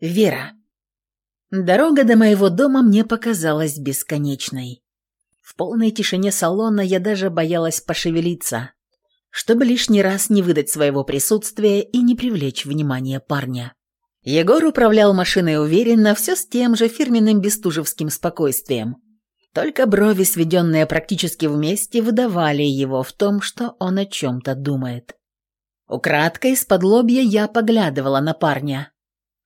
Вера. Дорога до моего дома мне показалась бесконечной. В полной тишине салона я даже боялась пошевелиться, чтобы лишний раз не выдать своего присутствия и не привлечь внимание парня. Егор управлял машиной уверенно, все с тем же фирменным бестужевским спокойствием. Только брови, сведенные практически вместе, выдавали его в том, что он о чем-то думает. Украдкой из-под лобья я поглядывала на парня,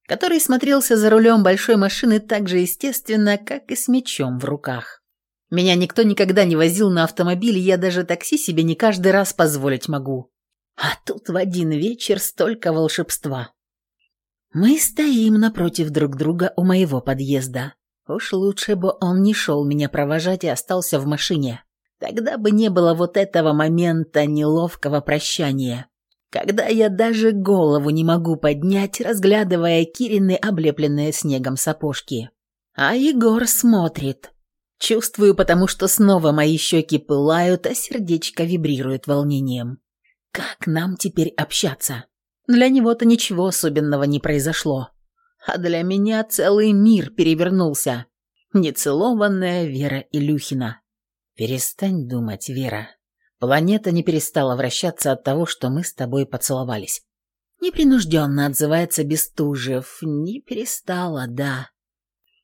который смотрелся за рулем большой машины так же естественно, как и с мечом в руках. Меня никто никогда не возил на автомобиле, я даже такси себе не каждый раз позволить могу. А тут в один вечер столько волшебства. Мы стоим напротив друг друга у моего подъезда. Уж лучше бы он не шел меня провожать и остался в машине. Тогда бы не было вот этого момента неловкого прощания когда я даже голову не могу поднять, разглядывая Кирины облепленные снегом сапожки. А Егор смотрит. Чувствую, потому что снова мои щеки пылают, а сердечко вибрирует волнением. Как нам теперь общаться? Для него-то ничего особенного не произошло. А для меня целый мир перевернулся. Нецелованная Вера Илюхина. Перестань думать, Вера. Планета не перестала вращаться от того, что мы с тобой поцеловались. Непринужденно отзывается Бестужев. Не перестала, да.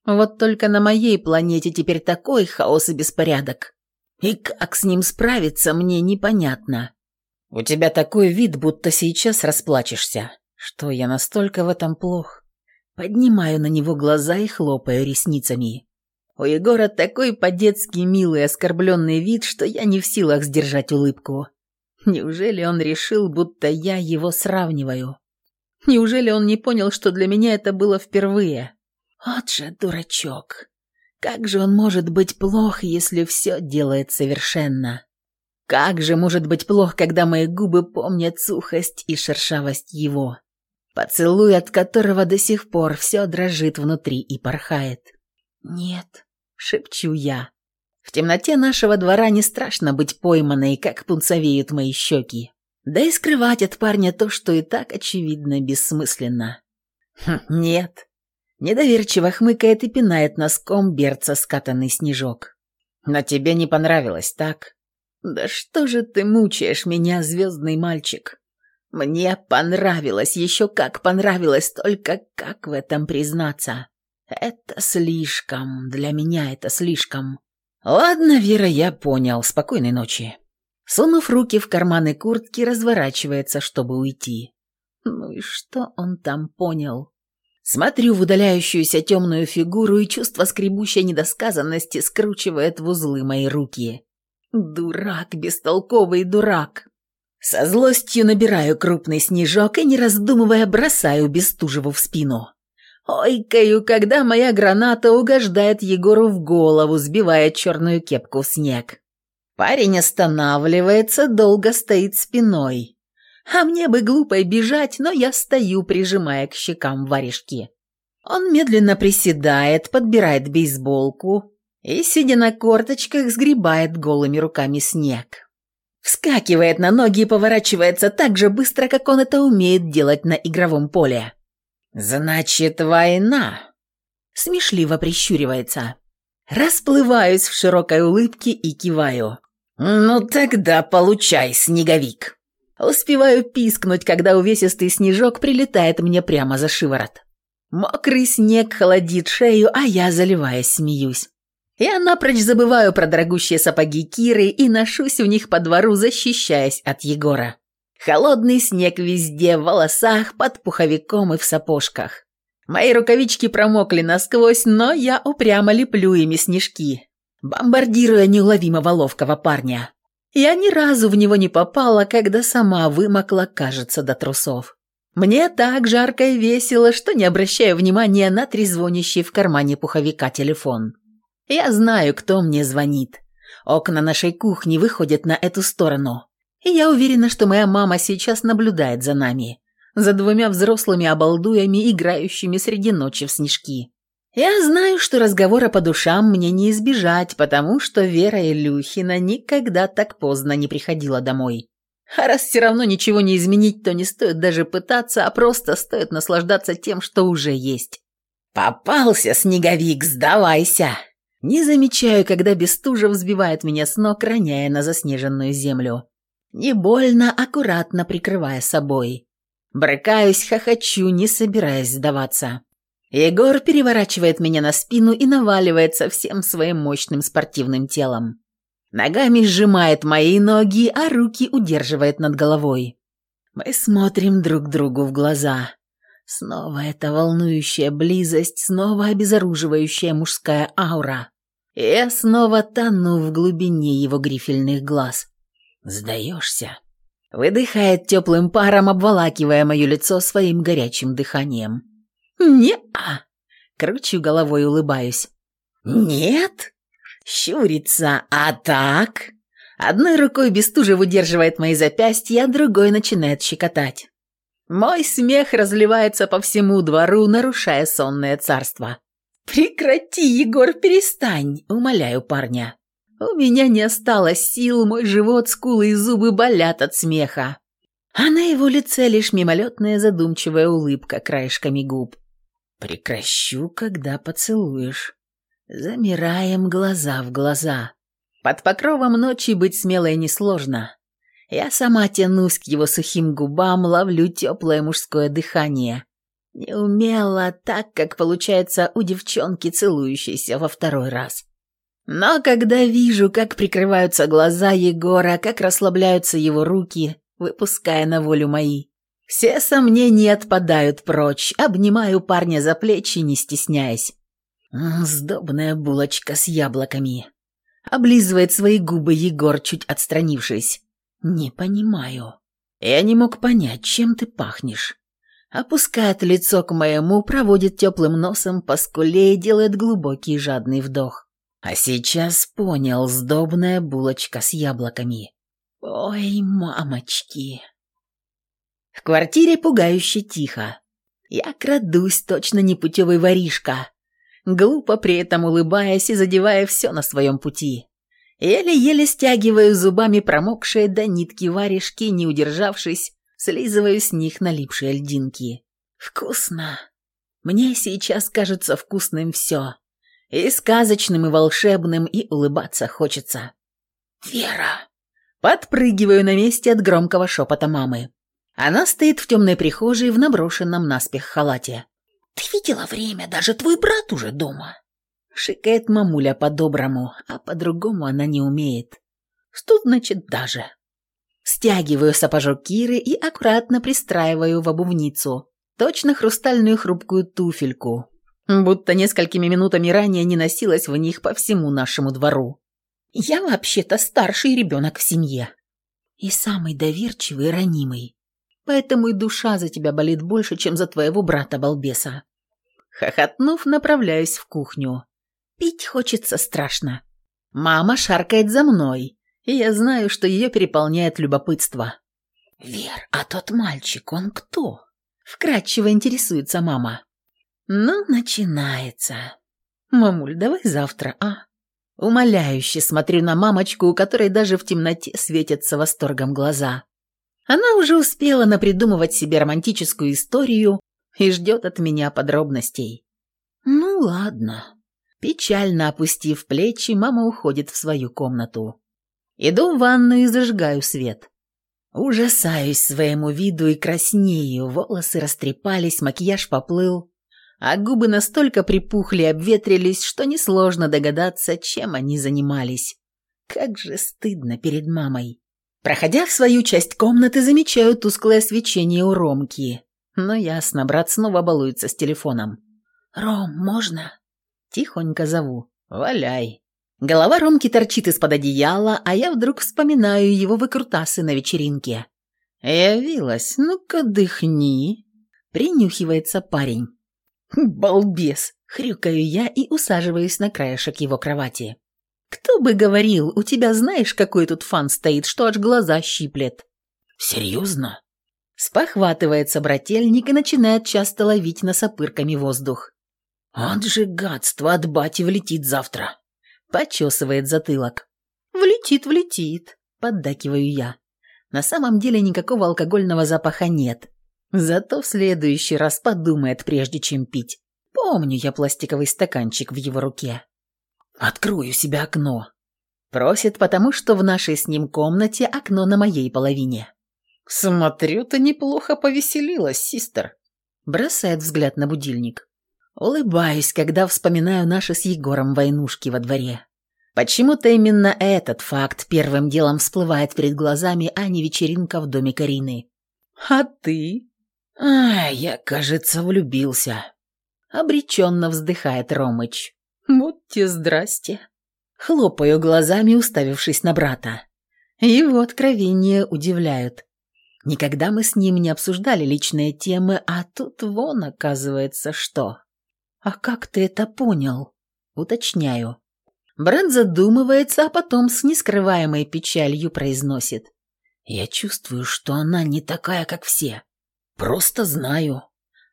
Вот только на моей планете теперь такой хаос и беспорядок. И как с ним справиться, мне непонятно. У тебя такой вид, будто сейчас расплачешься. Что я настолько в этом плох? Поднимаю на него глаза и хлопаю ресницами. У Егора такой по-детски милый оскорбленный вид, что я не в силах сдержать улыбку. Неужели он решил, будто я его сравниваю? Неужели он не понял, что для меня это было впервые? Вот же дурачок. Как же он может быть плох, если все делает совершенно? Как же может быть плох, когда мои губы помнят сухость и шершавость его? Поцелуй, от которого до сих пор все дрожит внутри и порхает. Нет, шепчу я. В темноте нашего двора не страшно быть пойманной, как пунцовеют мои щеки. Да и скрывать от парня то, что и так очевидно бессмысленно. Хм, нет. Недоверчиво хмыкает и пинает носком берца скатанный снежок. Но тебе не понравилось, так? Да что же ты мучаешь меня, звездный мальчик? Мне понравилось, еще как понравилось, только как в этом признаться? Это слишком, для меня это слишком. Ладно, Вера, я понял, спокойной ночи. Сунув руки в карманы куртки, разворачивается, чтобы уйти. Ну и что он там понял? Смотрю в удаляющуюся темную фигуру, и чувство скребущей недосказанности скручивает в узлы мои руки. Дурак, бестолковый дурак. Со злостью набираю крупный снежок и, не раздумывая, бросаю Бестужеву в спину. Ойкаю, когда моя граната угождает Егору в голову, сбивая черную кепку в снег. Парень останавливается, долго стоит спиной. А мне бы глупо бежать, но я стою, прижимая к щекам варежки. Он медленно приседает, подбирает бейсболку и, сидя на корточках, сгребает голыми руками снег. Вскакивает на ноги и поворачивается так же быстро, как он это умеет делать на игровом поле. «Значит, война!» Смешливо прищуривается. Расплываюсь в широкой улыбке и киваю. «Ну тогда получай, снеговик!» Успеваю пискнуть, когда увесистый снежок прилетает мне прямо за шиворот. Мокрый снег холодит шею, а я, заливаясь, смеюсь. Я напрочь забываю про дорогущие сапоги Киры и ношусь в них по двору, защищаясь от Егора. Холодный снег везде, в волосах, под пуховиком и в сапожках. Мои рукавички промокли насквозь, но я упрямо леплю ими снежки, бомбардируя неуловимого ловкого парня. Я ни разу в него не попала, когда сама вымокла, кажется, до трусов. Мне так жарко и весело, что не обращаю внимания на трезвонящий в кармане пуховика телефон. Я знаю, кто мне звонит. Окна нашей кухни выходят на эту сторону. И я уверена, что моя мама сейчас наблюдает за нами, за двумя взрослыми обалдуями, играющими среди ночи в снежки. Я знаю, что разговора по душам мне не избежать, потому что Вера Илюхина никогда так поздно не приходила домой. А раз все равно ничего не изменить, то не стоит даже пытаться, а просто стоит наслаждаться тем, что уже есть. «Попался, снеговик, сдавайся!» Не замечаю, когда Бестужев взбивает меня с ног, роняя на заснеженную землю. Не больно, аккуратно прикрывая собой. Брыкаюсь, хохочу, не собираясь сдаваться. Егор переворачивает меня на спину и наваливается всем своим мощным спортивным телом. Ногами сжимает мои ноги, а руки удерживает над головой. Мы смотрим друг другу в глаза. Снова эта волнующая близость, снова обезоруживающая мужская аура. И я снова тону в глубине его грифельных глаз. «Сдаешься?» Выдыхает теплым паром, обволакивая мое лицо своим горячим дыханием. «Не-а!» Кручу головой, улыбаюсь. «Нет?» Щурится, а так? Одной рукой Бестужев удерживает мои запястья, а другой начинает щекотать. Мой смех разливается по всему двору, нарушая сонное царство. «Прекрати, Егор, перестань!» – умоляю парня. У меня не осталось сил, мой живот, скулы и зубы болят от смеха. А на его лице лишь мимолетная задумчивая улыбка краешками губ. «Прекращу, когда поцелуешь». Замираем глаза в глаза. Под покровом ночи быть смелой несложно. Я сама тянусь к его сухим губам, ловлю теплое мужское дыхание. Неумело, так, как получается у девчонки, целующейся во второй раз. Но когда вижу, как прикрываются глаза Егора, как расслабляются его руки, выпуская на волю мои, все сомнения отпадают прочь, обнимаю парня за плечи, не стесняясь. Сдобная булочка с яблоками. Облизывает свои губы Егор, чуть отстранившись. Не понимаю. Я не мог понять, чем ты пахнешь. Опускает лицо к моему, проводит теплым носом по скуле и делает глубокий жадный вдох. А сейчас понял, сдобная булочка с яблоками. Ой, мамочки. В квартире пугающе тихо. Я крадусь, точно непутевый воришка глупо при этом улыбаясь и задевая все на своем пути. Еле-еле стягиваю зубами промокшие до нитки варежки, не удержавшись, слизываю с них налипшие льдинки. Вкусно. Мне сейчас кажется вкусным все. И сказочным, и волшебным, и улыбаться хочется. «Вера!» Подпрыгиваю на месте от громкого шепота мамы. Она стоит в темной прихожей в наброшенном наспех халате. «Ты видела время? Даже твой брат уже дома!» Шикает мамуля по-доброму, а по-другому она не умеет. Что значит «даже»? Стягиваю сапожок Киры и аккуратно пристраиваю в обувницу. Точно хрустальную хрупкую туфельку. Будто несколькими минутами ранее не носилась в них по всему нашему двору. Я вообще-то старший ребенок в семье. И самый доверчивый и ранимый поэтому и душа за тебя болит больше, чем за твоего брата-балбеса». Хохотнув, направляюсь в кухню. Пить хочется страшно. Мама шаркает за мной, и я знаю, что ее переполняет любопытство. «Вер, а тот мальчик, он кто?» Вкратчиво интересуется мама. «Ну, начинается. Мамуль, давай завтра, а?» Умоляюще смотрю на мамочку, у которой даже в темноте светятся восторгом глаза. Она уже успела напридумывать себе романтическую историю и ждет от меня подробностей. Ну ладно. Печально опустив плечи, мама уходит в свою комнату. Иду в ванную и зажигаю свет. Ужасаюсь своему виду и краснею, волосы растрепались, макияж поплыл, а губы настолько припухли и обветрились, что несложно догадаться, чем они занимались. Как же стыдно перед мамой. Проходя в свою часть комнаты, замечаю тусклое свечение у Ромки. Но ясно, брат снова балуется с телефоном. «Ром, можно?» Тихонько зову. «Валяй». Голова Ромки торчит из-под одеяла, а я вдруг вспоминаю его выкрутасы на вечеринке. «Явилась, ну-ка дыхни», — принюхивается парень. «Балбес!» — хрюкаю я и усаживаюсь на краешек его кровати. «Кто бы говорил, у тебя знаешь, какой тут фан стоит, что аж глаза щиплет?» «Серьезно?» Спохватывается брательник и начинает часто ловить носопырками воздух. «Он же гадство от бати влетит завтра!» Почесывает затылок. «Влетит, влетит!» Поддакиваю я. На самом деле никакого алкогольного запаха нет. Зато в следующий раз подумает, прежде чем пить. Помню я пластиковый стаканчик в его руке. «Открою себе окно», Просит, потому что в нашей с ним комнате окно на моей половине. «Смотрю, ты неплохо повеселилась, систер», – бросает взгляд на будильник. Улыбаюсь, когда вспоминаю наши с Егором войнушки во дворе. Почему-то именно этот факт первым делом всплывает перед глазами, а не вечеринка в доме Карины. «А ты?» «А, я, кажется, влюбился», — обреченно вздыхает Ромыч. «Вот те здрасте». Хлопаю глазами, уставившись на брата. Его откровения удивляют. Никогда мы с ним не обсуждали личные темы, а тут вон, оказывается, что. «А как ты это понял?» Уточняю. Брат задумывается, а потом с нескрываемой печалью произносит. «Я чувствую, что она не такая, как все. Просто знаю».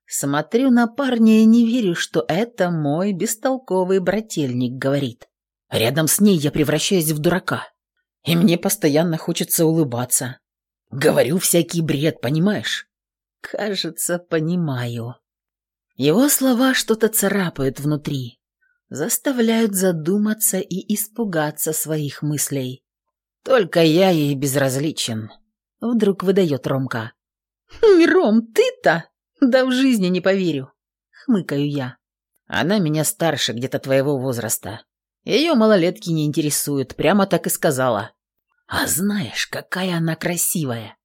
Смотрю на парня и не верю, что это мой бестолковый брательник говорит. Рядом с ней я превращаюсь в дурака. И мне постоянно хочется улыбаться. Говорю всякий бред, понимаешь? Кажется, понимаю. Его слова что-то царапают внутри, заставляют задуматься и испугаться своих мыслей. Только я ей безразличен. Вдруг выдает Ромка. «Ром, ты-то? Да в жизни не поверю!» Хмыкаю я. Она меня старше где-то твоего возраста. Ее малолетки не интересуют, прямо так и сказала. А знаешь, какая она красивая.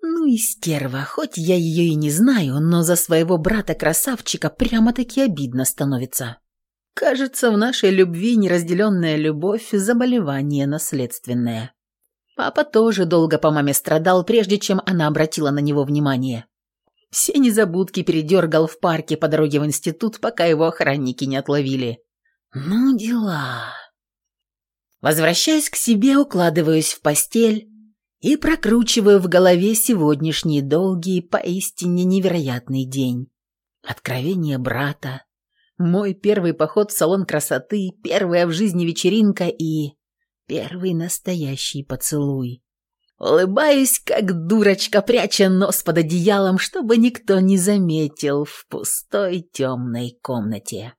Ну и стерва, хоть я ее и не знаю, но за своего брата-красавчика прямо-таки обидно становится. Кажется, в нашей любви неразделенная любовь – заболевание наследственное. Папа тоже долго по маме страдал, прежде чем она обратила на него внимание. Все незабудки передергал в парке по дороге в институт, пока его охранники не отловили. Ну, дела. Возвращаясь к себе, укладываюсь в постель и прокручиваю в голове сегодняшний долгий, поистине невероятный день. Откровение брата, мой первый поход в салон красоты, первая в жизни вечеринка и первый настоящий поцелуй. Улыбаюсь, как дурочка, пряча нос под одеялом, чтобы никто не заметил в пустой темной комнате.